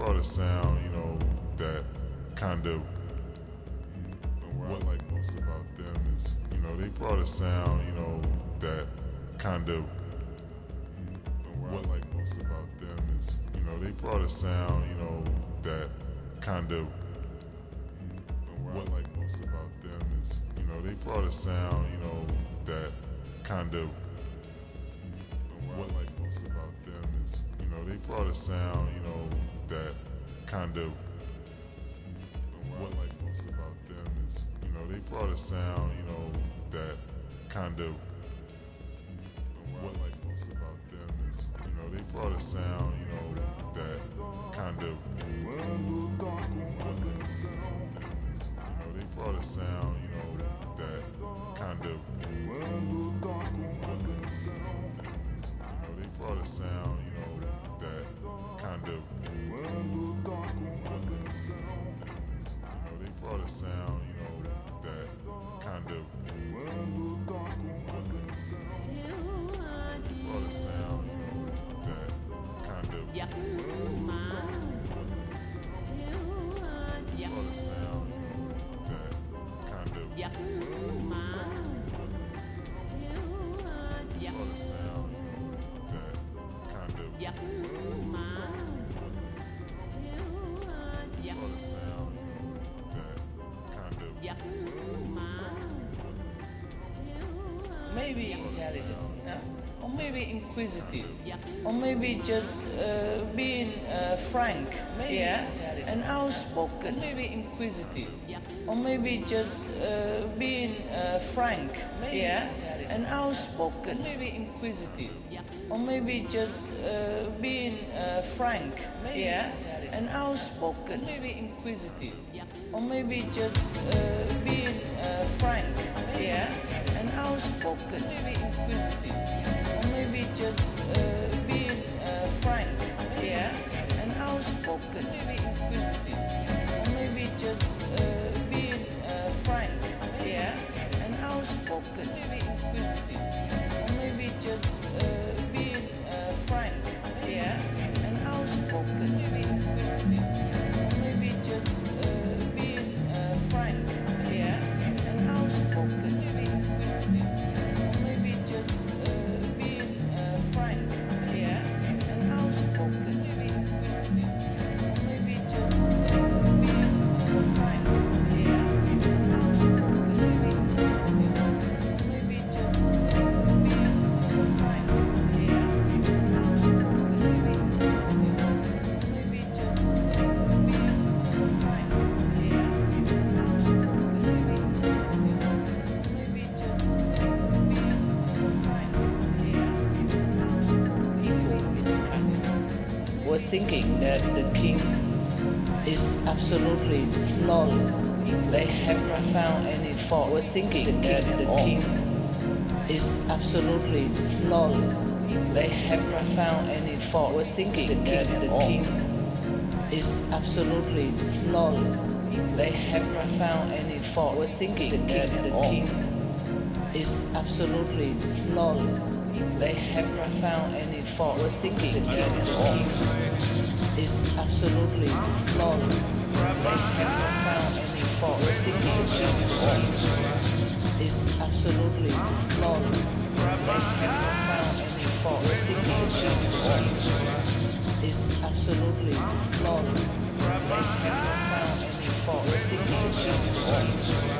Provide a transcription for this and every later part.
brought a sound, you know, that kind of what I like most about them is, you know, they brought a sound, you know, that kind of what I like most about them is, you know, they brought a sound, you know, that kind of what I like most about them is, you know, they brought a sound, you know, that kind of they brought a sound, you know, that kind of what I like most about them is, you know, they brought a sound, you know, that kind of what I like most about them is, you know, they brought a sound, you know, that kind of what I is, you know, they brought a sound, you know, that kind of what I is, you know, they brought a sound, you know, Yeah. Maybe intelligent, yeah? or maybe inquisitive, Yeah. or maybe just uh, being uh, frank, yeah, and outspoken, maybe inquisitive, Yeah. or maybe just uh, being uh, frank, yeah, and outspoken, maybe inquisitive, Yeah. or maybe just uh, being uh, frank, yeah, and outspoken, maybe inquisitive, Yeah. or maybe just uh, being uh, frank, yeah, and outspoken, maybe inquisitive, or maybe just uh, thinking that the king is absolutely flawless. They have not found any fault. Were thinking that the king is absolutely flawless. They have not found any fault. Were thinking that the king is absolutely flawless. They have not found any fault. Were thinking that the king is absolutely flawless. They have not found any fault. Were thinking that the king is absolutely flawless. They have not found any fault. Were thinking that the king is absolutely flawless. They have not found any fault. Were thinking that the king is absolutely flawless. They have not found any fault. Were thinking the king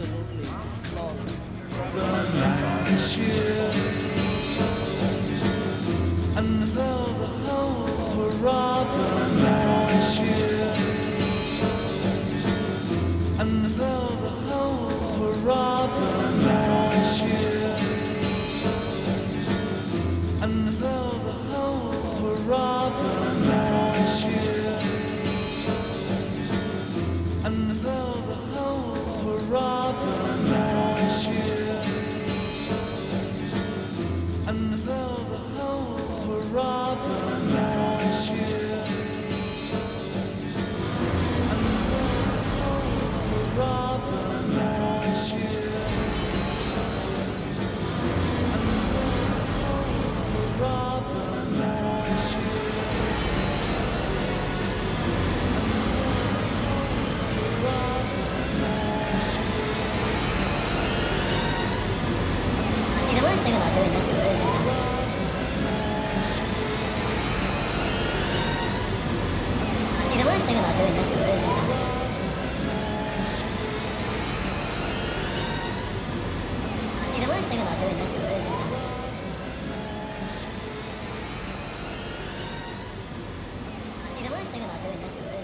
absolutely flawless. And though the holes were rather small, and though the holes were rather small, and though the holes were rather small. したけど初めてしてくれるい。ましてくれる。